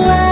love.